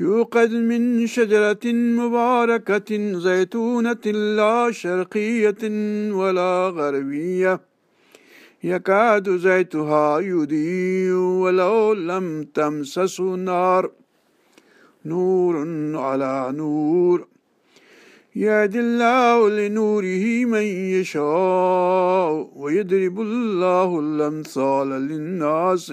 يوقد من شجرة مباركة زيتونة لا شرقية ولا غربية. يكاد زيتها يضيء ولو لم تمسسه نار. نور على نور. يهدي الله لنوره من يشاء ويضرب الله الأمثال للناس.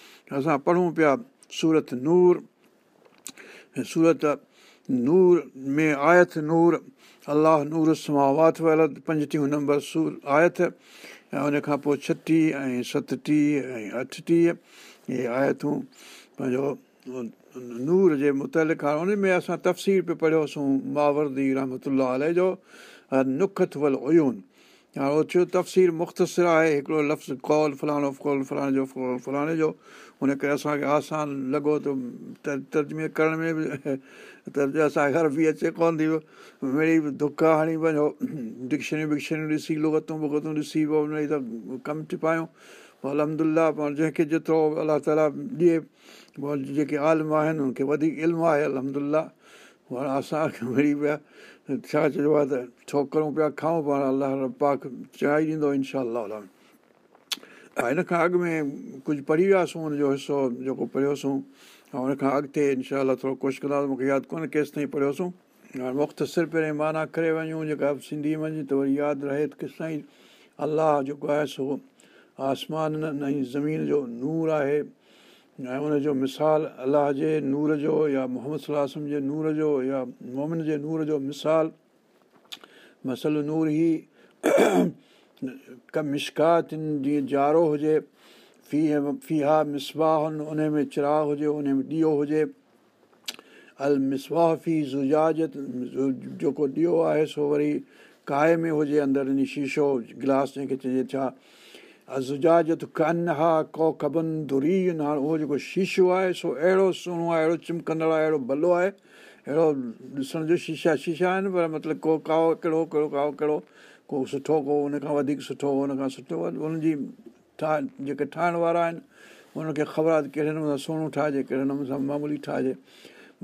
اسان پڙهون پيا سورت نور سورت نور ۾ آيت نور الله نور سماوات ول پنجٽيهه نمبر سور آيت ۽ ان کان پوءِ ڇٽيهه ۽ ستٽيهه ۽ اٺٽيهه اهي آيتون پنهنجو نور جي مطلق آهي ان ۾ اسان تفصيل پيو پڙهيوسين ماوردي رحمت جو نکت ول ايون هاڻي اهو ٿيو تفسير مختصر آهي هڪڙو لفظ ڪول فلاڻو ڪول فلاڻي جو فلاڻي جو هن ڪري اسان کي آسان لڳو ته ترجمي ڪرڻ ۾ به ته اسان کي هر به اچي ڪونه ٿي مڙي به دک هڻي وڃو ڊڪشنريون وڪشنريون ڏسي لگتون وگتون ڏسي پوءِ مڙئي ته ڪم ٽپايون پوءِ الهمدلا پوءِ جنهن کي جيترو الله تالا ڏئي پوءِ جيڪي عالم آهن ان کي وڌيڪ علم آهي الهمدلا هاڻي اسان کي مڙي پيا ڇا چئبو آهي ته ٺوڪرون پيا کائون پاڻ الله پاڪ چانهه ڏيندو انشا هن کان اڳ ۾ ڪجهه پڙهي وياسين هن جو حصو جيڪو پڙهيوسين ۽ هن کان اڳتي انشا ٿورو ڪوشش ڪنداسين مون کي ياد ڪونهي ڪيس تائين پڙهيوسين هاڻي مختصر پهرين معنيٰ ڪري وڃون جيڪا سنڌي وڃي ته وري ياد رهي ته ڪيس تائين الله جيڪو آهي سو آسمان ۽ زمين جو نور آهي ۽ ان جو مثال الله جي نور جو يا محمد صلاح جي نور جو يا مومن جي نور جو مثال مسل نور ئي ڪ مشڪاتن جيئن جارو هجي في فيها مسباهن ان ۾ چراغ هجي ان ۾ ڏيئو هجي. ال مصباح في زجاجت جيڪو ڏيئو آهي سو وري ڪائي ۾ هجي اندر شيشو گلاس جنهن کي چئجي ڇا زجاجت ڪن ها ڪو ڪبن دري هاڻي اهو جيڪو شيشو آهي سو اهڙو سهڻو آهي اهڙو چمڪندڙ آهي اهڙو ڀلو آهي اهڙو ڏسڻ جو شيشا شيشا آهن پر مطلب ڪو ڪائو ڪهڙو ڪهڙو ڪائو ڪهڙو ڪو سٺو ڪو ان کان وڌيڪ سٺو ان کان سٺو ان جي ٺا جيڪي ٺاهڻ وارا آهن ان کي خبر آهي ته ڪهڙي نموني سان سهڻو ٺاهجي ڪهڙي نموني سان معمولي ٺاهجي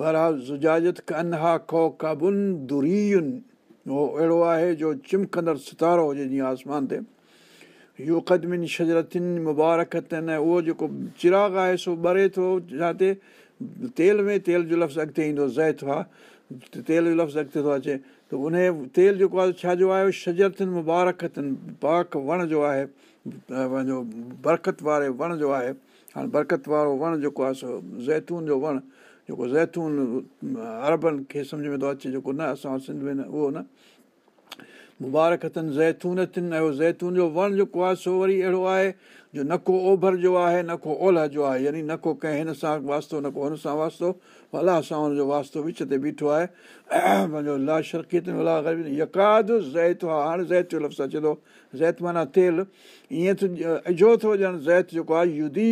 بهرحال زجاجت ڪها کو ڪابن دريين اهو اهڙو آهي جو چمڪندڙ ستارو هجي جيئن آسمان تي اهو قدمن شجرتن مبارڪتن اهو جيڪو چراغ آهي سو ٻري ٿو جتي تيل ۾ تيل جو لفظ اڳتي ايندو زيت آهي تيل جو لفظ اڳتي ٿو اچي ته ان تيل جيڪو آهي ڇا جو آهي شجرتن مبارڪتن پاڪ وڻ جو آهي پنهنجو برڪت واري وڻ جو آهي هاڻي برڪت وارو وڻ جيڪو آهي سو زيتون جو وڻ جيڪو زيتون اربن کي سمجهه ۾ ٿو اچي جيڪو نه اسان سنڌ ۾ نه اهو نه مبارڪتن زيتون ٿين ۽ زيتون جو وڻ جيڪو آهي سو وري اهڙو آهي جو نه ڪو اوڀر جو آهي نه ڪو اولهه جو آهي يعني نه ڪو ڪنهن هن سان واستو نه ڪو هن سان واستو. الله سان هن جو واستو وچ تي بيٺو آهي. پنهنجو لا شرڪيت يڪاد زيت آهي هاڻي زيت جو لفظ اچي ٿو زيت معنيٰ تيل. ائين ٿو ڄڻ زيت جيڪو آهي يدي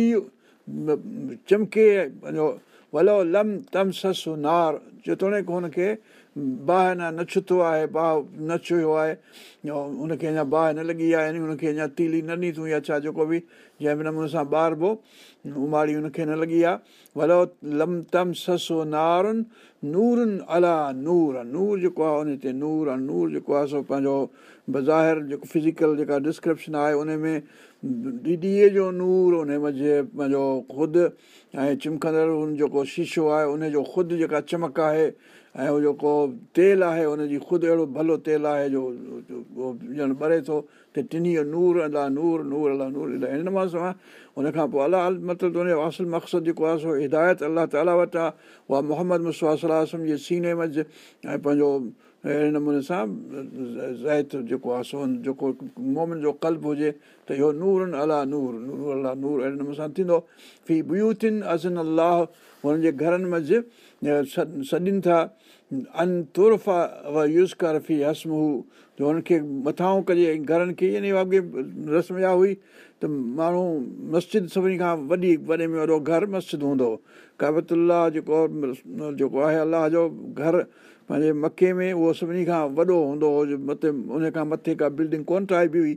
چمڪي پنهنجو ولو لم تم سس نار. جيتوڻيڪ هن کي باهه نه نه ڇتو آهي باهه نه ڇيو آهي هن کي اڃا باهه نه لڳي آهي يعني هن کي اڃا تيلي نه ڏٺون يا ڇا جيڪو به جنهن به نموني سان ٻاربو اماڙي هن کي نه لڳي آهي. ڀلو لم تم سسو نارن نورن الا نور. نور جيڪو آهي ان تي نور آهي. نور جيڪو آهي سو پنهنجو بزاهر جيڪو فزيڪل جيڪا ڊسڪرپشن آهي ان ۾ ديديءَ جو نور ان منجهه پنهنجو خود ۽ چمڪندڙ جيڪو شيشو آهي ان جو خود جيڪا چمڪ آهي ۽ اهو جيڪو تيل آهي ان جي خود اهڙو ڀلو تيل آهي جو ڄڻ ٻري ٿو ته ٽنهي جو نور الله نور نور الله نور الله هن نموني سان ان کان پوءِ الله مطلب ان جو اصل مقصد جيڪو آهي سو هدايت الله تالا وٽ آهي اها محمد مسوا جي سيني منجهه ۽ پنهنجو اهڙي نموني سان زيت جيڪو آهي سو جيڪو مومن جو ڪلب هجي ته اهو نور الله نور نور الله نور اهڙي نموني سان ٿيندو في بيوٿن ازن الله هنن جي گهرن منجهه سڏن ٿا ان طرفان يوز ڪر في هسم هو جو هن کي مٿان ڪجي گهرن کي يعني اڳي رسم اها هئي ته ماڻهو مسجد سڀني کان وڏي وڏي ۾ وڏو گهر مسجد هوندو هو ڪابتلا جيڪو جيڪو آهي الله جو گهر پنهنجي مڪي ۾ اهو سڀني کان وڏو هوندو هو مٿي ان کان مٿي ڪا بلڊنگ ڪونه ٺاهي به هئي.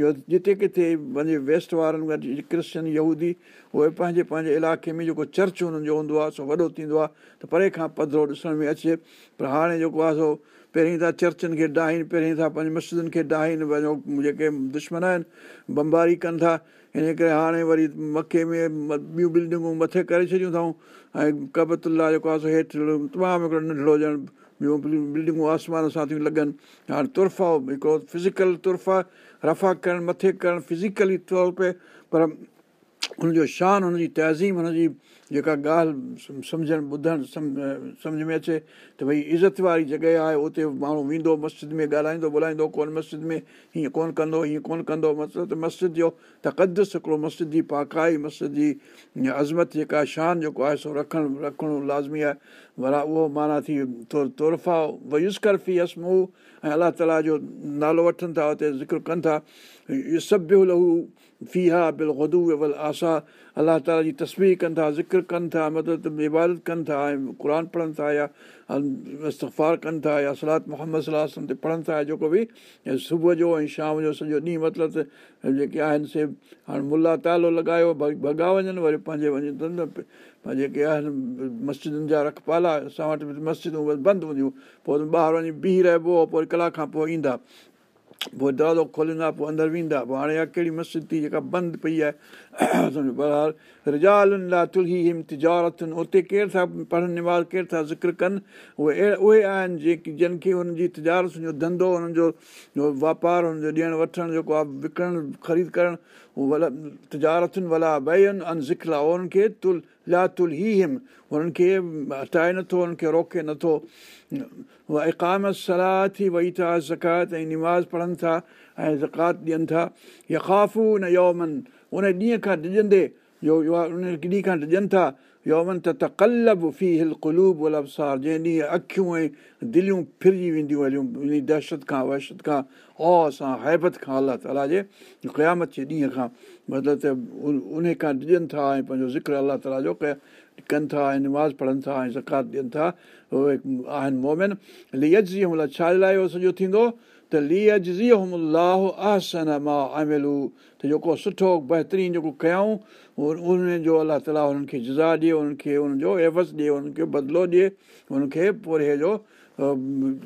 جو جتي ڪٿي پنهنجي ويسٽ وارن وٽ ڪرسچن يهودي اهي پنهنجي پنهنجي علائقي ۾ جيڪو چرچ هنن جو هوندو آهي سو وڏو ٿيندو آهي ته پري کان پڌرو ڏسڻ ۾ اچي. پر هاڻي جيڪو آهي سو پهرين ٿا چرچن کي ڊاهين پهرين ٿا پنهنجي مسجدن کي ڊاهين پنهنجو جيڪي دشمن آهن بمباري ڪن ٿا. ان ڪري هاڻي وري مڪي ۾ ٻيون بلڊنگون مٿي ڪري ڇڏيون اٿئون. ۽ ڪبتلا جيڪو آهي سو هيٺ تمام هڪڙو ننڍڙو ڄڻ ٻيون بلڊنگون آسمان سان ٿيون لڳن هاڻي طرفان هڪڙو فزيڪل طرفان رفا ڪرڻ مٿي ڪرڻ فزيڪلي طور تي پر هن جو شان هن جي تهزيم هن جي جيڪا ڳالهه سمجهڻ ٻڌڻ سمجهه ۾ اچي ته ڀئي عزت واري جڳهه آهي اتي ماڻهو ويندو مسجد ۾ ڳالهائيندو ٻولائيندو ڪونه مسجد ۾ هيئن ڪونه ڪندو هيئن ڪونه ڪندو مطلب ته مسجد جو تقدس هڪڙو مسجد جي پاڪائي مسجد جي عظمت جيڪا شان جيڪو آهي سو رکڻ رکڻ لازمي آهي ورا اهو معنيٰ ٿي تورفا ويس ڪر في اسمو ۽ الله تالا جو نالو وٺن ٿا اتي ذڪر ڪن ٿا اهو سڀ لهو في ها بل وڌو ول آسا الله تالا جي تصوير ڪن ٿا ذڪر ڪن ٿا مطلب عبادت ڪن ٿا ۽ قر پڙهن ٿا يا استفار ڪن ٿا يا سلاد محمد صلاح تي پڙهن ٿا جيڪو به صبح جو ۽ شام جو سڄو ڏينهن مطلب ته جيڪي آهن سي هاڻي ملا تالو لڳايو ڀڳا وڃن وري پنهنجي وڃن جيڪي آهن مسجدن جا رکپالا اسان وٽ مسجدون بند هونديون پوءِ ٻاهر وڃي بيهه رهبو پوءِ وري ڪلاڪ کان پوءِ ايندا پوءِ دروازو کوليندا پوءِ اندر ويندا. پوءِ هاڻي اها ڪهڙي مسجد ٿي جيڪا بند پئي آهي برهال رجالن لاءِ تلهي تجارتن. اتي ڪير ٿا پڙهن نواز ڪير ٿا ذڪر ڪن؟ اهي اهي آهن جيڪي جن کي هن جي تجارت جو ڌنڌو هنن جو واپار هن جو ڏيڻ وٺڻ جيڪو آهي وڪڻڻ خريد ڪرڻ اهو تجارتن ڀلا ڀئي آهن زکلا انهن کي تل لا تل هي هنن کي هٽائي نٿو هنن کي روڪي نٿو اڪام صلاح ٿي وئي ٿا زڪات ۽ نماز پڙهن ٿا ۽ زڪات ڏين ٿا يڪافو نه يومن ان ڏينهن کان ڊڄندي جو ان ڏينهن کان ڊڄن ٿا يومن ته تڪلب في هل قلوب افسار جنهن ڏينهن اکيون ۽ دليون فرجي وينديون هليون ان دهشت کان وهشت کان او سان هيبت کان الله تالا جي قيامت جي ڏينهن کان مطلب ته ان کان ڊڄن ٿا ۽ پنهنجو ذڪر الله تالا جو ڪن ٿا ۽ نماز پڙهن ٿا ۽ زڪات ڏين ٿا اهي آهن مومن. ليجي مهل ڇا لاءِ اهو سڄو ٿيندو ته ليجي لاهه آسن مان آملو ته جيڪو سٺو بهترين جيڪو ڪيئون ان جو الله تالا هنن کي جزا ڏئي انهن کي ان جو عيوض ڏئي انهن کي بدلو ڏئي هن کي پوءِ جو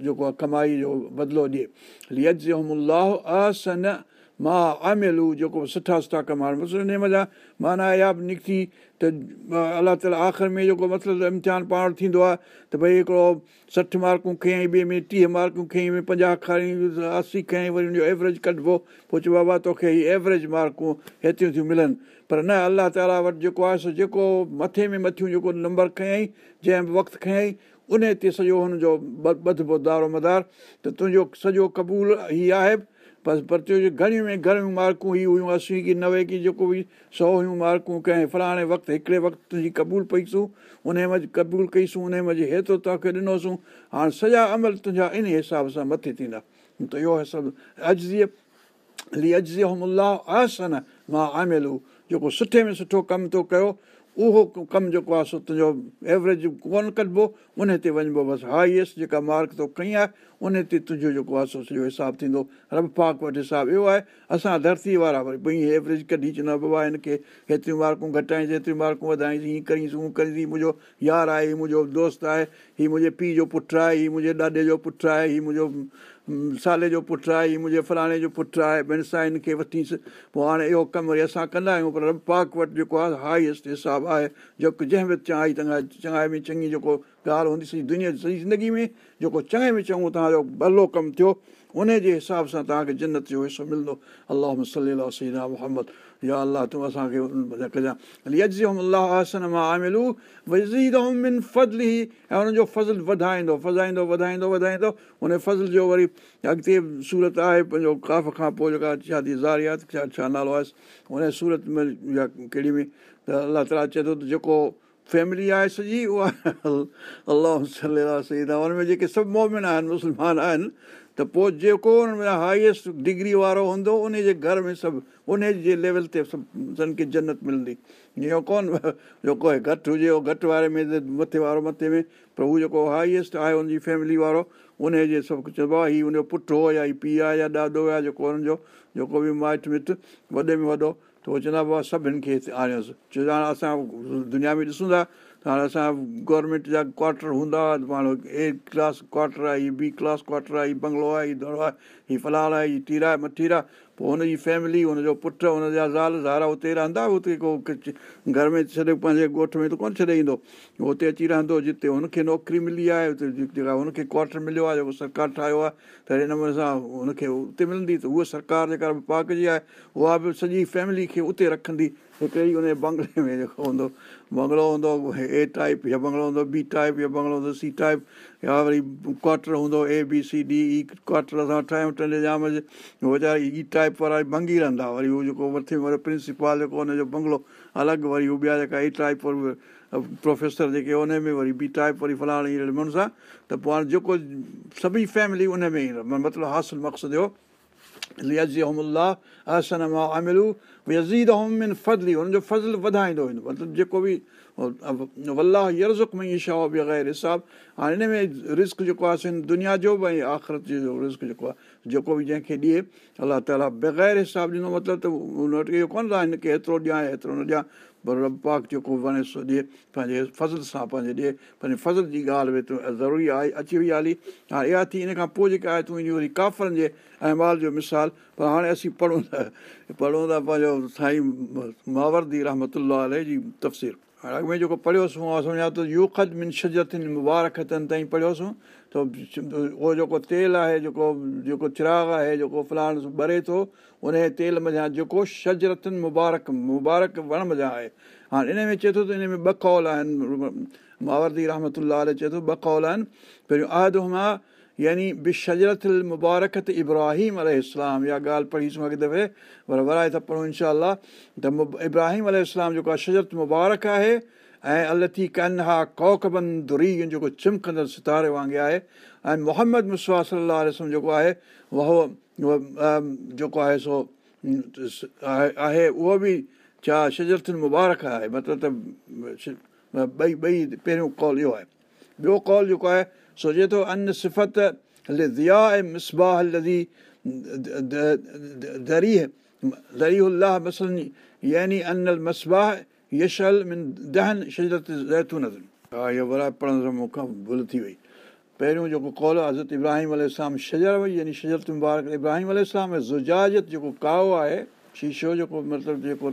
جيڪو آهي ڪمائي جو بدلو ڏئي. ليج لاهه آسن مان آملو جيڪو سٺا سٺا ڪم هاڻي. مزا معنيٰ اها به نڪتي ته الله تالا آخر ۾ جيڪو مطلب امتحان پاڻ ٿيندو آهي ته ڀئي هڪڙو سٺ مارڪون کيئين ٻئي ۾ ٽيهه مارڪون کيئين ۾ پنجاهه کڻي اسي کيئين وري هن جو ايوريج ڪڍبو پوءِ چيو بابا توکي هيءَ ايوريج مارڪون هيتريون ٿيون ملن. پر نه الله تالا وٽ جيڪو آهي سو جيڪو مٿي ۾ مٿيون جيڪو نمبر کيئين جنهن به وقت کيئين ان تي سڄو هن جو ٻڌبو دارو مدار ته تنهنجو سڄو قبول هيءَ آهي بس پر چيو گهڻيون ۾ گهڻيون مارڪون هي هيون اسي ڪه نوي ڪه جيڪو به سؤ هيون مارڪون ڪنهن فلاڻي وقت هڪڙي وقت تنهنجي قبول پئيسون ان منجهه قبول ڪئيسون ان منجهه هيترو توهان کي ڏنوسين. هاڻي سڄا عمل تنهنجا ان حساب سان مٿي ٿيندا. ته اهو سڀ حملا آسن مان آملو جيڪو سٺي ۾ سٺو ڪم ٿو ڪيو اهو ڪم جيڪو آهي سو تنهنجو ايوريج ڪونه ڪڍبو ان تي وڃبو بس هائيسٽ جيڪا مارڪ تو ڪئي آهي ان تي تنهنجو جيڪو آهي سو سڄو حساب ٿيندو رب پاڪ وٽ حساب اهو آهي اسان ڌرتي وارا وري ڀئي ايوريج ڪڍي چوندا بابا هن کي هيتريون مارڪون گهٽائينسين هيتريون مارڪون وڌائينسين هيئن ڪرينسين هونئن ڪرينسين منهنجو يار آهي هيءُ منهنجو دوست آهي هيءُ منهنجي پيءُ جو پٽ آهي هيءُ منهنجي ڏاڏي جو پٽ آهي هيءُ منهنجو سالي جو پٽ آهي منهنجي فلاڻي جو پٽ آهي ٻن سان هن کي وٺيس پوءِ هاڻي اهو ڪم وري اسان ڪندا آهيون پر پاڪ وٽ جيڪو آهي هائيسٽ حساب آهي جيڪو جنهن به چڱائي چڱا چڱائي ۾ چڱي جيڪو ڳالهه هوندي سڄي دنيا سڄي زندگي ۾ جيڪو چڱي ۾ چڱو توهان جو ڀلو ڪم ٿيو ان جي حساب سان توهان کي جنت جو حصو ملندو. الله سلينا محمد. يا الله تون اسان کي ۽ هن جو فضل وڌائيندو وڌائيندو وڌائيندو وڌائيندو. ان فضل جو وري اڳتي سورت آهي پنهنجو ڪاف کان پوءِ جيڪا ٿي زاريات ڇا ڇا نالو آهي ان سورت ۾ يا ڪهڙي ۾ ته الله تالا چئي ٿو ته جيڪو فيملي آهي سڄي اها الله سلي هن ۾ جيڪي سڀ مومن آهن مسلمان آهن ته پوءِ جيڪو هن هائيسٽ ڊگري وارو هوندو ان جي گهر ۾ سڀ ان جي ليول تي سڀ جنت ملندي. اهو ڪونه جيڪو گهٽ هجي اهو گهٽ واري ۾ مٿي وارو مٿي ۾ پر هو جيڪو هائيسٽ آهي هن جي فيملي وارو ان جي سڀ ڪجهه چئبو آهي هيءُ هن جو پٽ هو يا هيءُ پيءُ آهي يا ڏاڏو آهي جيڪو هن جو جيڪو به مائٽ مٽ وڏي ۾ وڏو ته اهو چوندا بابا سڀني کي آڻيوس. ڇو جو هاڻي اسان دنيا ۾ ڏسون ٿا ته هاڻي اسان گورنمينٽ جا ڪواٽر هوندا هئا ماڻهو اي ڪلاس ڪواٽر آهي هيءَ بي ڪلاس ڪواٽر آهي هيءَ بنگلو آهي هيءَ دڙو آهي هيءَ فلاڻ آهي هيءَ ٽيرا آهي مٺيرا پوءِ هن جي فيملي هن جو پٽ هن جا زال زارا هتي رهندا هتي ڪو گهر ۾ ڇڏي پنهنجي ڳوٺ ۾ ته ڪونه ڇڏي ايندو. هتي اچي رهندو جتي هن کي نوڪري ملي آهي هتي جيڪا هن کي ڪواٽر مليو آهي جيڪو سرڪار ٺاهيو آهي ته اهڙي نموني سان هن کي اتي ملندي ته اها سرڪار جيڪا پاڪ جي آهي اها به سڄي فيملي کي اتي رکندي هڪڙي ئي هن بنگلي ۾ جيڪو هوندو بنگلو هوندو اي ٽائيپ يا بنگلو هوندو بي ٽائيپ يا بنگلو هوندو سي ٽائيپ يا وري ڪواٽر هوندو اي بي سي ڊي ئي ڪواٽر جام ويچارا ئي ٽائيپ وارا ڀنگي رهندا. وري اهو جيڪو مٿي وري پرنسپال جيڪو هن جو بنگلو الڳ وري اهو ٻيا جيڪا اي ٽائيپ پروفيسر جيڪي هن ۾ وري بي ٽائيپ وري فلاڻي نموني سان ته پوءِ هاڻي جيڪو سڀئي فيملي ان ۾ ئي مطلب حاصل مقصد هن جو فضل وڌائيندو ويندو مطلب جيڪو به ولاهه يرزڪ ۾ شو بغير حساب هاڻي هن ۾ رسڪ جيڪو آهي دنيا جو به ۽ آخرت جو رسڪ جيڪو آهي جيڪو به جنهن کي ڏئي الله تالا بغير حساب ڏيندو مطلب ته هن وٽ اهو ڪونه ٿا هن کي هيترو ڏيان هيترو نه ڏيان پر رب پاڪ جيڪو وڻي سو ڏئي پنهنجي فضل سان پنهنجي ڏئي پنهنجي فضل جي ڳالهه به ضروري آهي اچي وئي حالي هاڻي اها ٿي ان کان پوءِ جيڪا آهي تون وري ڪافرن جي اهمال جو مثال پر هاڻي اسين پڙهون ٿا پڙهون ٿا پنهنجو سائين ماوردي رحمت جي تفسير هاڻي اڳ ۾ جيڪو پڙهيوسين سمجهان ته يوکت من شجرتن مبارڪتن تائين پڙهيوسين ته اهو جيڪو تيل آهي جيڪو جيڪو چراغ آهي جيڪو فلاڻ ٻري ٿو ان تيل مزا جيڪو شجرتن مبارڪ مبارڪ وڻ مزا آهي هاڻي ان ۾ چئي ٿو ته ان ۾ ٻه ڪول آهن ماوردي رحمت چئي ٿو ٻه ڪول آهن پهريون آهد هما يعني بشجرت مبارڪ ته ابراهيم ال اسلام اها ڳالهه پڙهيسون اڳي دفعي پر ورائي ٿا پڙهون انشا ته ابراهيم ال اسلام جيڪو آهي شجرت مبارڪ آهي ۽ الٿي ڪنها ڪوڪبن دري جيڪو چمڪندڙ ستاري وانگر آهي ۽ محمد مسوا صلاح جيڪو آهي اهو جيڪو آهي سو آهي اهو به ڇا شجرت مبارڪ آهي مطلب ته ٻئي ٻئي پهريون ڪال اهو آهي ٻيو ڪال جيڪو آهي سوچي ٿو ان صفت ديا ۽ مصباح لزي دري دري الاهه مسلن يعني ان مصباح يشل من دهن شجرت زيتون ها اهو برابر پڙهڻ سان مون کان ڀل ٿي وئي پهريون جيڪو ڪول حضرت ابراهيم ال شجر وئي يعني شجرت مبارڪ ابراهيم زجاجت جيڪو ڪائو آهي شيشو جيڪو مطلب جيڪو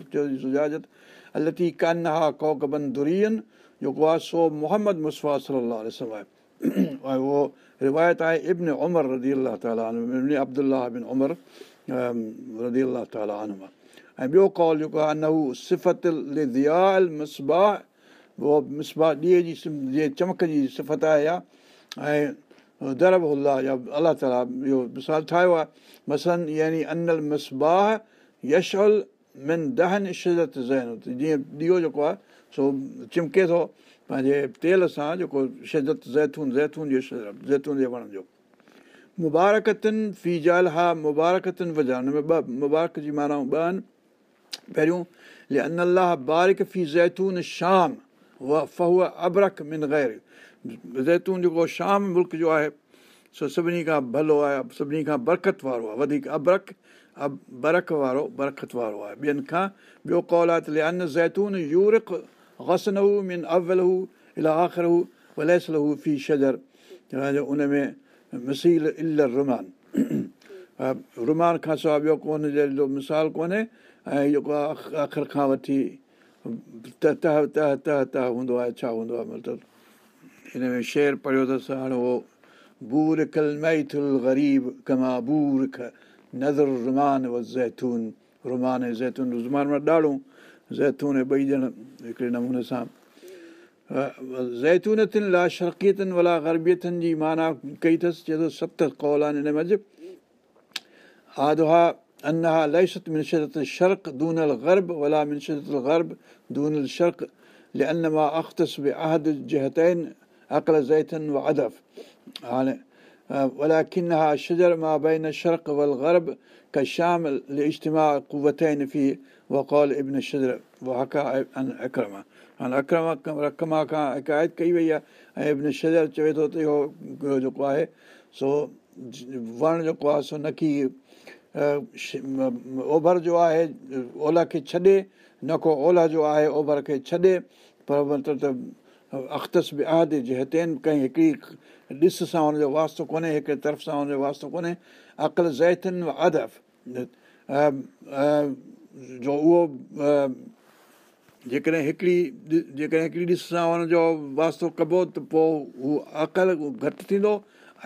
جيڪو آهي سو محمد مسفا صلاح آهي ۽ اهو روايت آهي ابن عمر رزي الله تالي ابدلا بن عمر رزي الله تالي ۽ ٻيو ڪال جيڪو آهي نحو صفت ديال مصباح اهو مصباح ڏينهن جي جيئن چمڪ جي صفت آهي يا ۽ درب الا يا الله تالا اهو مثال ٺاهيو آهي مسن يعني انيل مصباح يشل من دهن شزت زين جيئن ڏيئو جيڪو آهي سو چمڪي ٿو پنهنجي تيل سان جيڪو شدت زيتون زيتون جو زيتون جي وڻ جو مبارڪتن في جال ها مبارڪتن وجا هن ۾ ٻه مبارڪ جي مانائون ٻه آهن پهريون ان الله بارڪ في زيتون شام اها فهوءَ ابرڪ من غير زيتون جيڪو شام ملڪ جو آهي سو سڀني کان ڀلو آهي سڀني کان برڪت وارو آهي وڌيڪ ابرڪ اب برک وارو برڪت وارو آهي ٻين کان ٻيو ڪول آهي ته ان زيتون يورڪ گسن هو اول هو في شجر ان ۾ مسيل ال رمان رمان کان سواءِ ٻيو ڪونهي جهڙو مثال ڪونهي ۽ جيڪو آهي آخر کان وٺي هوندو آهي ڇا هوندو آهي مطلب هن ۾ شير پڙهيو اٿس هاڻي اهو بور ڪل ميٿل غريب ڪما بور ک نظر رمان ۽ زيتون ڏاڍو زيتون ۽ ٻئي ڄڻ हिकिड़े नमूने सां ज़ैतूनतियुनि लाइ शर्कियतनि वला ग़रबियतनि जी माना कई अथसि चए थो सत कौल आहिनि हिन मंझि आदहा अनहा लैसत मिन शरत शर्क दूनल ग़रब वला मिन शरत ग़रब दूनल शर्क لأن ما أختص بعهد الجهتين أقل زيتن وعدف हाणे ولكنها شجر ما بين الشرق والغرب كالشام لاجتماع قوتين فيه وقال ابن الشجر واهڪ آهي اڪرما هاڻي اڪرم رکما کان حڪايت ڪئي وئي آهي ۽ چوي ٿو ته اهو جيڪو آهي سو وڻ جيڪو آهي سو نه اوڀر جو آهي اولا کي ڇڏي نه ڪو اولا جو آهي اوڀر کي ڇڏي پر مطلب ته اختس به آهي جي هتي آهن ڪنهن هڪڙي ڏس سان هن جو واستو ڪونهي هڪڙي طرف سان هن جو واستو ڪونهي عقل زيتن ادف جو اهو جيڪڏهن هڪڙي جيڪڏهن هڪڙي ڏس سان هن جو واستو ڪبو ته پوءِ هو عقل گهٽ ٿيندو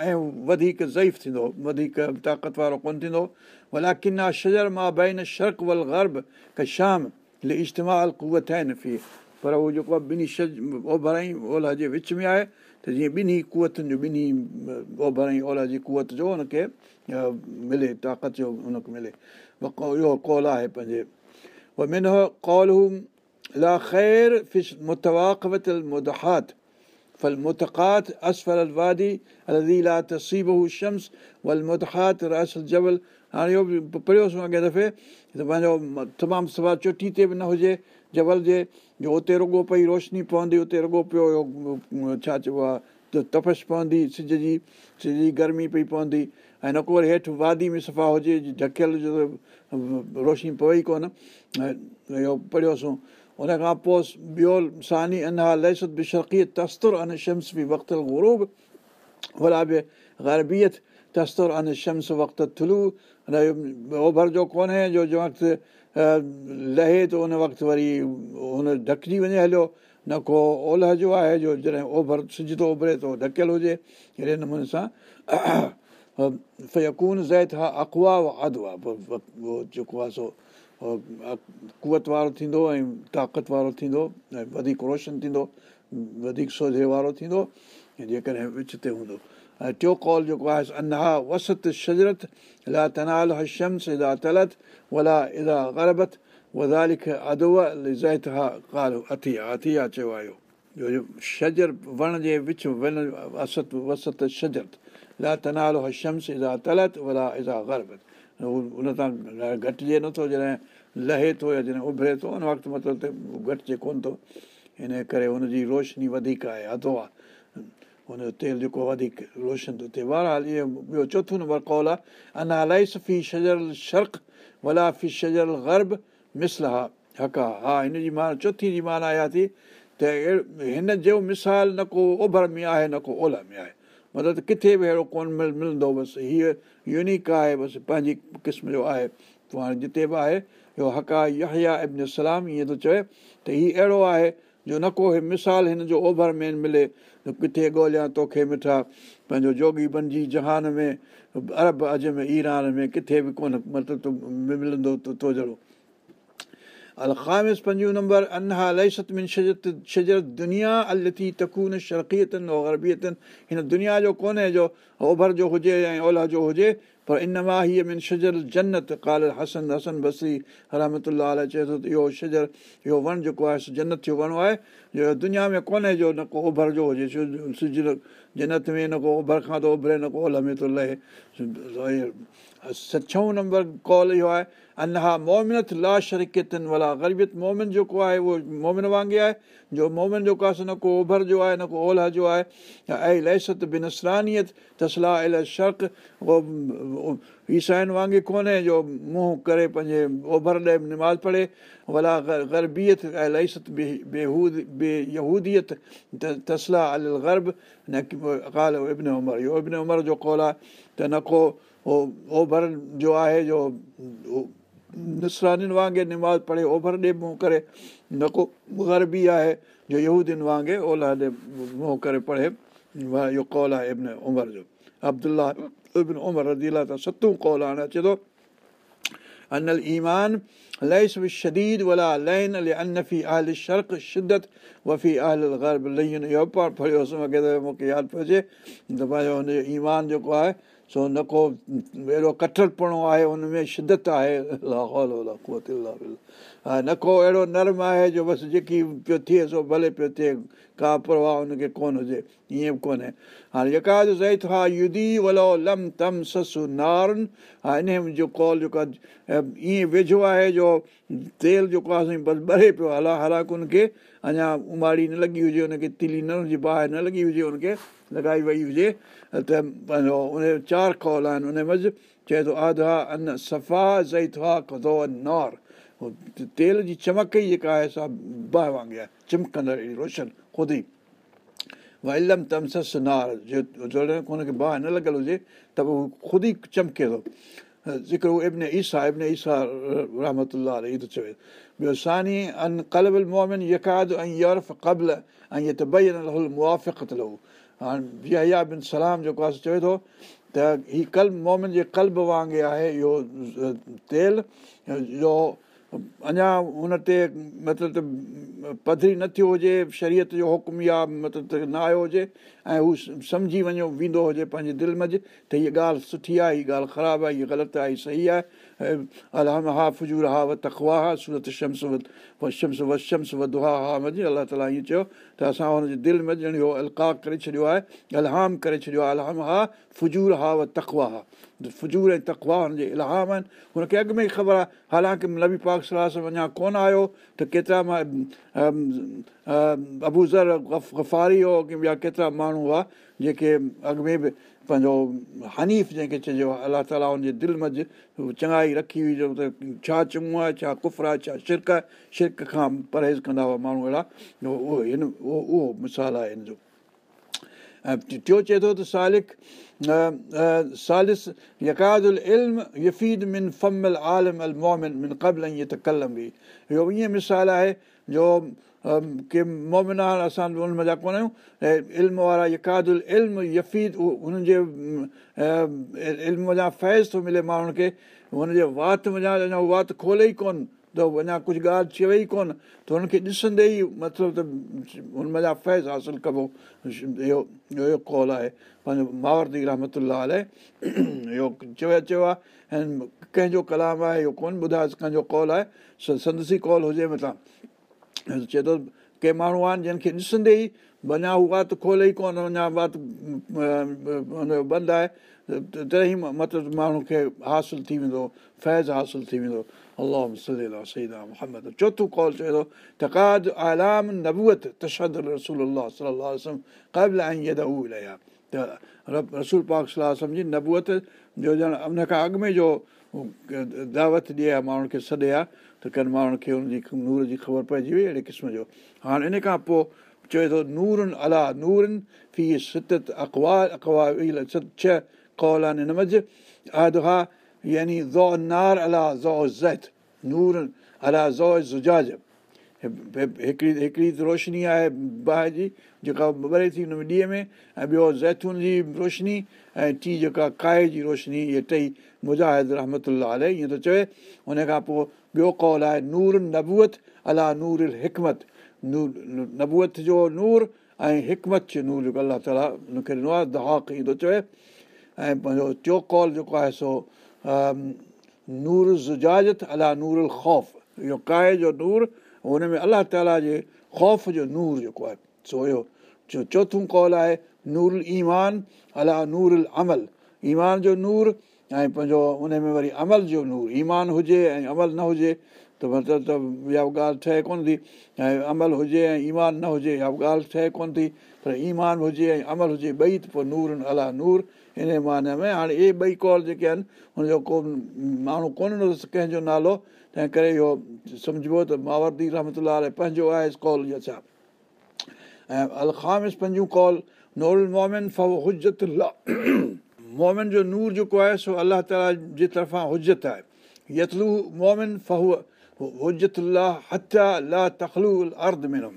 ۽ وڌيڪ ضعيف ٿيندو وڌيڪ طاقت وارو ڪونه ٿيندو. ڀلا ڪنا شجر مان بين شرڪ ول غرب ڪ شام لي اجتمال ڪوت آهن في پر اهو جيڪو آهي ٻنهي شج اوڀر ۽ اولهه جي وچ ۾ آهي ته جيئن ٻنهي ڪوتن جو ٻنهي اوڀر ۽ اولهه جي ڪوت جو هن کي ملي طاقت جو هن کي ملي. اهو ڪول آهي پنهنجي. من ڪول هو تسيب هو شمس ول متهات رس جبل هاڻي اهو پڙهيوسين اڳي دفعي پنهنجو تمام سوا چوٽي تي به نه هجي جبل جي جو اتي رڳو پئي روشني پوندي اتي رڳو پيو ڇا چئبو آهي تپش پوندي سج جي سج جي گرمي پئي پوندي ۽ نه ڪو وري هيٺ وادي ۾ صفا هجي ڍڪيل جو روشني پوي ئي ڪونه اهو پڙهيوسين ان کان پوءِ ٻيو ساني انا لهست به شرقيت تستر ان شمس به وقت گروب ولا به غربيت تستر ان شمس وقت ٿلو اوڀر جو ڪونهي جو جو وقت لهي ٿو ان وقت وري هن ڍڪجي وڃي هليو نه ڪو اولهه جو آهي جو جڏهن اوڀر سج ٿو اڀري ٿو ڍڪيل هجي اهڙي نموني سان فيڪون زيت ها آهي اهو جيڪو آهي سو ڪوت وارو ٿيندو ۽ طاقت وارو ٿيندو ۽ وڌيڪ روشن ٿيندو وڌيڪ سوجهي وارو ٿيندو جيڪڏهن وچ تي هوندو. ۽ ٽيون ڪال جيڪو آهي چيو جي وچ وست شجرت لا تنال شمس ادا تلت ولا ادا غربت ان تان گهٽجي نٿو جڏهن لهي ٿو يا جڏهن اڀري ٿو ان وقت مطلب گهٽجي ڪونه ٿو. هن ڪري هن جي روشني وڌيڪ آهي اڌو آهي. هن جو تيل جيڪو وڌيڪ روشن ٿو ٿئي. بهرحال اهو ٻيو چوٿون نمبر ڪال آهي انا الائس في شرڪ ولا في شجر غرب مسل ها هقا ها هن جي معنيٰ چوٿي جي معنيٰ اها ٿي ته هن جو مثال نه ڪو اوڀر ۾ آهي نه ڪو اولهه ۾ آهي مطلب ڪٿي به اهڙو ڪونه مل ملندو بس هيءَ يونيڪ آهي بس پنهنجي قسم جو آهي. پوءِ هاڻي جتي به آهي اهو هقا يهيا ابن سلام ائين ٿو چئي ته هيءُ اهڙو آهي جو نه ڪو مثال هن جو اوڀر ۾ ملي ڪٿي ڳولهيان توکي مٺا. پنهنجو جوگي بڻجي جهان ۾ ارب اڄ ۾ ايران ۾ ڪٿي به ڪونه مطلب ملندو تو جهڙو انها ليست من شجرت شجرت دنيا التي تڪون شرقيتن ۽ غربيتن هن دنيا جو ڪونهي جو اوڀر جو هجي ۽ اولهه جو هجي پر ان مان هيءَ من شجر جنت ڪال هسن هسن بسري رحمت چئي ٿو ته اهو شجر اهو وڻ جيڪو آهي جنت جو وڻ آهي جو دنيا ۾ ڪونهي جو نه ڪو اوڀر جو هجي سج جنت ۾ نه ڪو اوڀر کان ٿو اڀري نه ڪو اولهه ۾ ٿو لهي نمبر ڪال اهو آهي انها مومنت لا شريڪيتن ولا غريبيت مومن جيڪو آهي اهو مومن وانگر آهي جو مومن جو ڪاس نه ڪو اوڀر جو آهي نه ڪو اولهه جو آهي ۽ لهست بن اسرانيت تسلا ال شرڪ ايسائن وانگر ڪونهي جو منهن ڪري پنهنجي اوڀر ڏي نماز پڙهي ولا غربيت لهست بيهود بي تسلا ال غرب. نه اڪال ابن عمر. اهو ابن عمر جو ڪول آهي ته نه ڪو اهو اوڀر جو آهي جو نسرانين وانگر نماز پڙهي اوڀر ڏي منهن ڪري نه ڪو غربي آهي جو يودين وانگر اولهه ڏي منهن ڪري پڙهي اهو ڪول آهي ابن عمر جو. ابدلا ابن عمر رزي الا ته ستون ڪول هاڻي اچي ٿو انيل ايمان ليس به شديد ولا لين ال انفي اهل شرڪ شدت وفي اهل غرب لئن اهو پاڻ پڙهيوسين وغيره مون کي ياد پيو اچي ته پنهنجو هن جو ايمان جيڪو آهي سو نه ڪو اهڙو ڪٺرپڻو آهي هن ۾ شدت آهي نه ڪو اهڙو نرم آهي جو بس جيڪي پيو ٿئي سو ڀلي پيو ٿئي ڪا پرواهه هن کي ڪونه هجي ائين به ڪونهي هاڻي يڪاد زيت ها يدي ولو لم تم سس نارن ها ان جو ڪال جيڪو آهي ائين ويجهو آهي جو تيل جيڪو آهي سائين بس ٻري پيو هلا حالانڪه هن کي اڃا اماڙي نه لڳي هجي هن کي تلي نه هجي باهه نه لڳي هجي هن کي لڳائي وئي هجي ته پنهنجو ان چار ڪال آهن ان مز چئي ٿو نار. تيل جي چمڪ ئي جيڪا آهي سا باهه وانگر آهي چمڪندڙ روشن خود ئي. علم تمسس نار جو هن کي باهه نه لڳل هجي ته پوءِ خود ئي چمڪي ٿو. ذڪر ابن ايسا ابن ايسا رحمت چوي ٻيو ساني ان ڪلبل مومن يڪاد ۽ يرف قبل ۽ اهي ته ٻئي مئافقت لهو هاڻي يا بن سلام جيڪو آهي چوي ٿو ته هيءُ ڪلب مومن جي ڪلب وانگر آهي اهو تيل جو اڃا هن تي مطلب ته پڌري نه ٿيو هجي شرييت جو حڪم يا مطلب ته نه آيو هجي ۽ هو سمجهي وڃو ويندو هجي پنهنجي دل منجهه ته هيءَ ڳالهه سٺي آهي هيءَ ڳالهه خراب آهي هيءَ غلط آهي هيءَ صحيح آهي الهم ها فجور ها و تکوا ها سورت شمس شمس و شمس و دها ها مجهه الله تالا ائين چيو ته اسان هن جي دل ۾ ڄڻ اهو الڪاڪ ڪري ڇڏيو آهي الهام ڪري ڇڏيو آهي الهم ها فجور ها و تکوا ها فجور ۽ تکوا هن جي الاهام آهن هن کي اڳ ۾ ئي خبر آهي حالانڪه نبي پاڪ صلاح اڃا ڪونه آيو ته ڪيترا مان ابوزر گفاري هو ٻيا ڪيترا ماڻهو هئا جيڪي اڳ ۾ به پنهنجو حنيف جنهن کي چئجو آهي الله تالا هن جي دل منجهه چڱائي رکي هئي جو ته ڇا چڱو آهي ڇا ڪفر آهي ڇا شرڪ آهي شرڪ کان پرهيز ڪندا هئا ماڻهو اهڙا. اهو هن اهو اهو مثال آهي هن جو. ۽ ٽيون چئي ٿو ته سالڪ ثالث يڪادل علم يفيد من فمل عالم ال مومن من قبل ائين ته قلم به. اهو ائين مثال آهي جو ڪي مومنا اسان ان مزا ڪونه آهيون ۽ علم وارا يڪادل علم يفيد هنن جي علم وڃان فيز ٿو ملي ماڻهن کي هن جي وات وڃان اڃا وات کولي ئي ڪونه ته اڃا ڪجهه ڳالهه چوي ئي ڪونه ته هن کي ڏسندي ئي مطلب ته هن مزا فيز حاصل ڪبو اهو اهو ڪال آهي پنهنجو ماوردي رحمت اهو چيو چيو آهي ۽ ڪنهن جو ڪلام آهي اهو ڪونه ٻڌائي ڪنهن جو ڪال آهي سندسي ڪال هجي مٿان چئي ٿو ڪي ماڻهو آهن جن کي ڏسندي ئي اڃا هو وات کولي ئي ڪونه اڃا وات هن جو بند آهي تڏهن مطلب ماڻهو کي حاصل ٿي ويندو فيز حاصل ٿي ويندو محمد چوٿون ڪال چئي ٿو تڪاد آلام نبوئت تشد رسول صلاح قبل ۽ يد هو ليا ته رسول پاڪ صلاح سمجهي نبوئت جو ڄڻ ان کان اڳ ۾ جو دعوت ڏئي آهي ماڻهن کي سڏي آهي ته ڪن ماڻهن کي هن جي نور جي خبر پئجي وئي اهڙي قسم جو هاڻي ان کان پوءِ چئي ٿو نورن الا نورن ڇهه ڪول آهن هن منجهه آدها يعني زو نار الا زو زيت نور الا زو زجاج هڪڙي هڪڙي روشني آهي باهه جي جيڪا ٻري ٿي ۾ ڏينهن ۾۽ ٻيو زيتون جي روشني ۽ ٽي جيڪا ڪائي جي روشني اهي ٽئي مجاهد رحمت الله ائين ٿو چئي هن کان پوءِ ٻيو ڪول آهي نور نبوئت الا نور حڪمت نور نبوئت جو نور ۽ حڪمت جو نور جيڪو الله تالا هن کي ڏنو آهي دهاڪ ائين ٿو چئي ۽ پنهنجو ٽيون ڪال جيڪو آهي سو نور زجاجت الا نور خوف اهو ڪائي جو نور هن ۾ الله تالا جي خوف جو نور جيڪو آهي سو اهو چوٿون ڪال آهي نور ايمان الا نور عمل ايمان جو نور ۽ پنهنجو ان ۾ وري عمل جو نور ايمان هجي ۽ عمل نه هجي ته مطلب ته اها به ڳالهه ٺهي ڪونه ٿي ۽ عمل هجي ۽ ايمان نه هجي اها به ڳالهه ٺهي ڪونه ٿي پر ايمان هجي ۽ عمل هجي ٻئي ته پوءِ نور الا نور ان ماني ۾. هاڻي اهي ٻئي ڪال جيڪي آهن هن جو ڪو ماڻهو ڪونه ڏنوس ڪنهن جو نالو. تنهن ڪري اهو سمجهبو ته ماوردي رحمت پنهنجو آهي ڪال اهو ڇا ۽ الخامس پنهنجون ڪال نور مومن ف حجت مومن جو نور جيڪو آهي سو الله تالا جي طرفان حجت آهي. يتلو مومن فهو حجت هٿيا لا تکلو ارد منم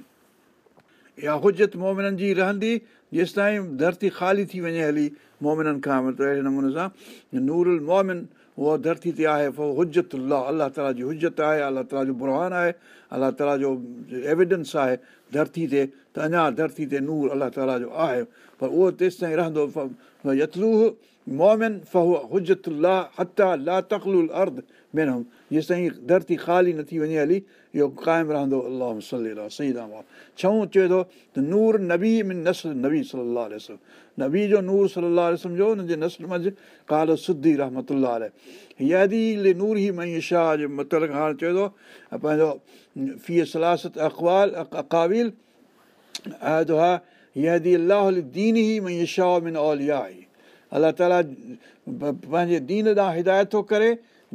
اها حجت مومنن جي رهندي جيس تائين ڌرتي خالي ٿي وڃي هلي مومنن کان مطلب اهڙي نموني سان نور مومن اها ڌرتي تي آهي حجت الله تالا جي حجت آهي الله تالا جو برهان آهي الله تالا جو ايوڊينس آهي ڌرتي تي ته اڃا ڌرتي تي نور الله تالا جو آهي پر اهو تيس تائين رهندو يتلوهه مومن تڪلول جيس تائين ڌرتي خالي نه ٿي وڃي هلي اهو قائم رهندو الله ڇئون چئي ٿو ته نور نبي نسل نبي صلاح نبي جو نور صلاح سمجهو هن جي نسل منجهه ڪال نور ئي مئي شاهه جو چئي ٿو پنهنجو سلاست اقوال اڪاول يدي الله دين ئي شاهه الله تالا پنهنجي دين ڏانهن هدايت ٿو ڪري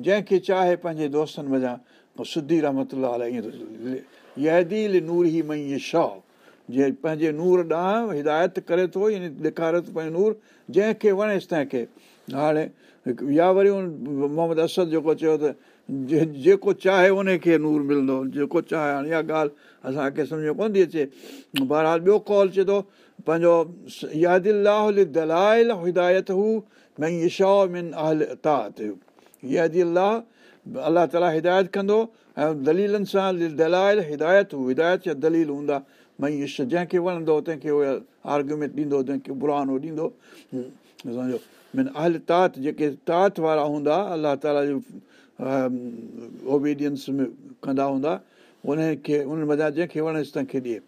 جنهن کي چاهي پنهنجي دوستن وڃان پوءِ سڌي رحمت يهدي نور ئي مئي شاهه جي پنهنجي نور ڏانهن هدايت ڪري ٿو يعني ڏيکاري ٿو پنهنجو نور جنهن کي وڻيس تنهن کي. هاڻي يا وري محمد اسد جيڪو چيو ته جيڪو چاهي ان کي نور ملندو جيڪو چاهي هاڻي اها ڳالهه اسان کي سمجهه ۾ ڪونه ٿي اچي. بهرحال ٻيو ڪال چئي ٿو پنهنجو دلائل هدايت هو مئي اشا اهل تات يادي الله تالا هدايت ڪندو ۽ دليلن سان دلائل هدايت هو هدايت جا دليل هوندا مئي اش جنهن کي وڻندو تنهن کي اهي آرگيومينٽ ڏيندو جنهن کي برانو ڏيندو. من اهل تات جيڪي تات وارا هوندا الله تالا جو اوبيڊينس ۾ ڪندا هوندا ان کي ان جنهن کي وڻيس تنهن کي ڏئي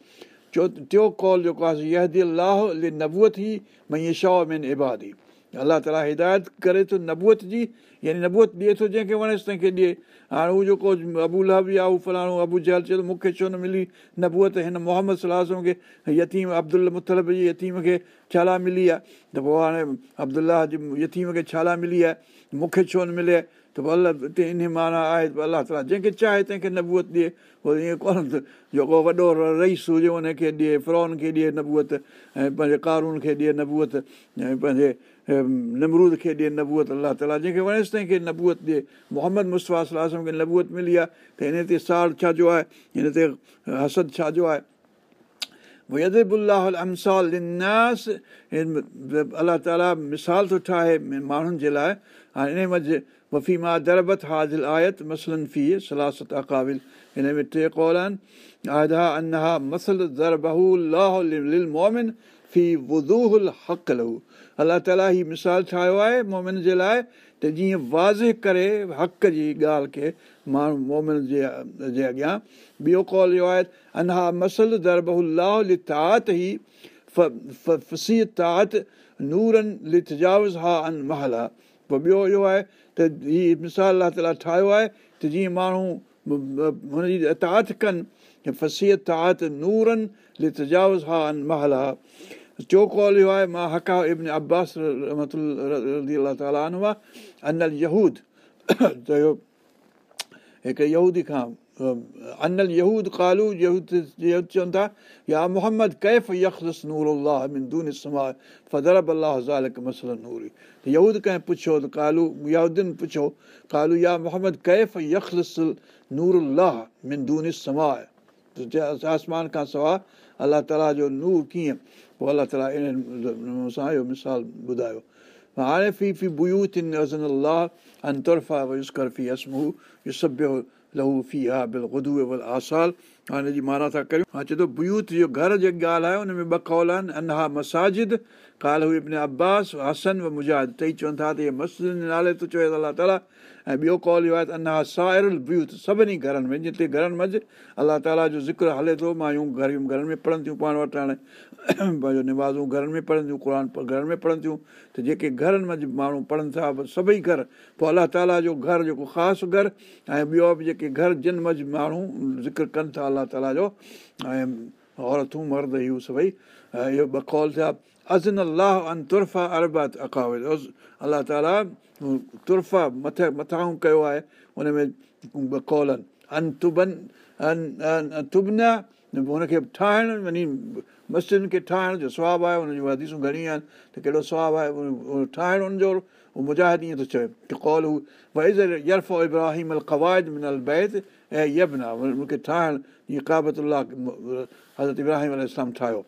چو ٽيون ڪال جيڪو آهي يهدي الله نبوئت ئي مئي شو من ابادي الله تالا هدايت ڪري ٿو نبوئت جي يعني نبوئت ڏئي ٿو جنهن کي وڻيس تنهن کي ڏئي هاڻي هو جيڪو ابو به آهي هو فلاڻو ابو جهل چئي ٿو مون کي ڇو نه ملي نبوئت هن محمد صلاح کي يتيم عبدل مطلب جي يتيم کي ڇالا ملي آهي ته پوءِ هاڻي ابدلا جي يتيم کي ڇالا ملي آهي مون کي ڇو نه ملي ته پوءِ الله هتي ان معنيٰ آهي الله تالا جنهن کي چاهي تنهن کي نبوئت ڏئي پوءِ ائين ڪونه جيڪو وڏو رئيس هجي ان کي ڏئي فرون کي ڏئي نبوئت ۽ پنهنجي ڪارون کي ڏئي نبوئت ۽ پنهنجي نمرود کي ڏئي نبوئت الله تالا جنهن کي وڻيس تنهن کي نبوئت ڏئي محمد مصطفيٰ صلاح کي نبوئت ملي آهي ته هن تي ساڙ ڇا جو آهي هن تي حسد ڇا جو آهي الله تالا مثال ٿو ٺاهي ماڻهن جي لاءِ هاڻي ان منجهه وفي مان دربت هازل آيت مسلن في سلاست هن ۾ ٽي ڪول آهن الله تالا هي مثال ٺاهيو آهي ته جيئن وازي ڪري حق جي ڳالهه کي ماڻهو مومن جي اڳيان ٻيو ڪول اهو آهي نورن لتجاوز ها پوءِ هيءَ مثال الله تالا ٺاهيو آهي ته جيئن ماڻهو هن جي تاهت ڪن فسيت تاهت نورن لتجاوز ها مهل آهي چوڪول اهو آهي مان هڪا ابن عباس رحمت الله تالا انيل يهود چيو هڪ يهودي کان محمد ڪيف ڪنهن محمد ڪيف آسمان کان سواءِ الله تالا جو نور ڪيئن پوءِ الله سان اهو مثال ٻڌايو سڀ लहू फी हा बिल ग़ुदू वल आसाल هاڻي هن جي معنيٰ ٿا ڪريون. ها چئي ٿو بيوت جو گهر جيڪي ڳالهه آهي هن ۾ ٻه ڪول آهن انها مساجد ڪال هئي عباس هسن و مجاهد. ٽئي چون ٿا ته اهي مسجد جي نالي ٿو چئي الله تالا. ۽ ٻيو ڪول اهو آهي ته انا سائرل بيوت سڀني گهرن ۾ جتي گهرن منجهه الله تالا جو ذڪر هلي ٿو مايون گهر گهرن ۾ پڙهن ٿيون پاڻ وٽ هاڻي پنهنجو نمازون گهرن ۾ پڙهن ٿيون قر گهرن ۾ پڙهن ٿيون. ته جيڪي گهرن منجهه ماڻهو پڙهن ٿا سڀئي گهر پوءِ الله تالا جو گهر جيڪو خاص گهر ۽ ٻيو به جيڪي گهر جن منجهه ماڻهو ذڪر ڪن ٿا الله تالا جو ۽ عورتون مرد اهو سڀئي اهو ٻه ڪول ٿيا ازن الله ان طرفان اڪاو الله تالا طرفان مٿي مٿان ڪيو آهي ان ۾ ٻه ڪول آهن ان تبن تبنا هن کي ٺاهڻ وڃي مسجدن کي ٺاهڻ جو سواب آهي هنجون حديثون گهڻي آهن ته ڪهڙو سواب آهي ٺاهڻ هن جو مجاهد ائين ٿو ته ڪول هو ويز يرف ابراهيم ال قواعد منل بيت ۽ يبنا هن کي ٺاهڻ جيئن ڪابت حضرت ابراهيم ال ٺاهيو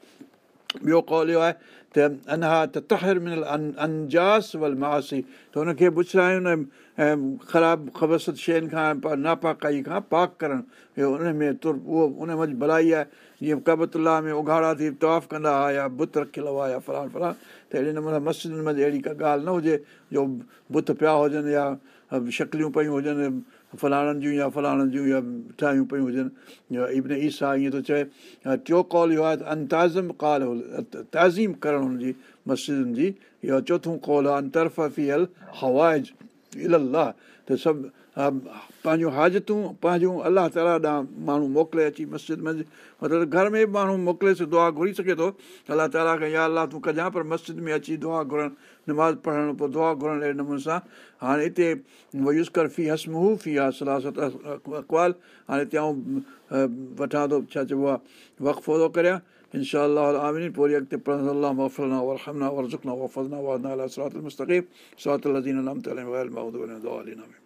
ٻيو ڪول اهو آهي ته انها ته تهر منل ان انجاس ول ماسي ته هن کي بڇرايون ۽ خراب خبست شين کان ناپاڪائي کان پاڪ ڪرڻ اهو ان ۾ تر اهو ان منجهه ڀلائي آهي جيئن ڪبتلا ۾ اگهاڙا ٿي طواف ڪندا هئا يا بت رکيل هئا يا فلاڻ فلاڻ ته اهڙي نموني مسجدن ۾ اهڙي ڪا ڳالهه نه هجي جو بت پيا هجن يا شڪليون پيون هجن فلاڻن جون يا فلاڻن جون يا مٺايون پيون هجن يا ابن ايسا ائين ٿو چئي ٽيون ڪال اهو آهي انتازم ڪال تزيم ڪرڻ هن جي مسجدن جي اهو چوٿون ڪال آهي ال هوائج الاهه ته سڀ پنهنجون هاجتون پنهنجون الله تالا ڏانهن ماڻهو موڪلي اچي مسجد ۾ مطلب گهر ۾ به ماڻهو موڪلي دعا گهري سگهي ٿو. الله تالا کي يا الله تون ڪجان پر مسجد ۾ اچي دعا گهرڻ نماز پڙهڻ پوءِ دعا گهرڻ اهڙي نموني سان؟ هاڻي هتي يوز في هسم في آهي سلاست اڪوال. هاڻي هتي آئون وٺان ٿو ڇا چئبو آهي وقفو ٿو ڪريان. انشا الله وفلنا ورهمنا ورزڪنا وفزنا وادنا الا صراط مستقيم. صراط لزين نام تليم مهمود دعا ۾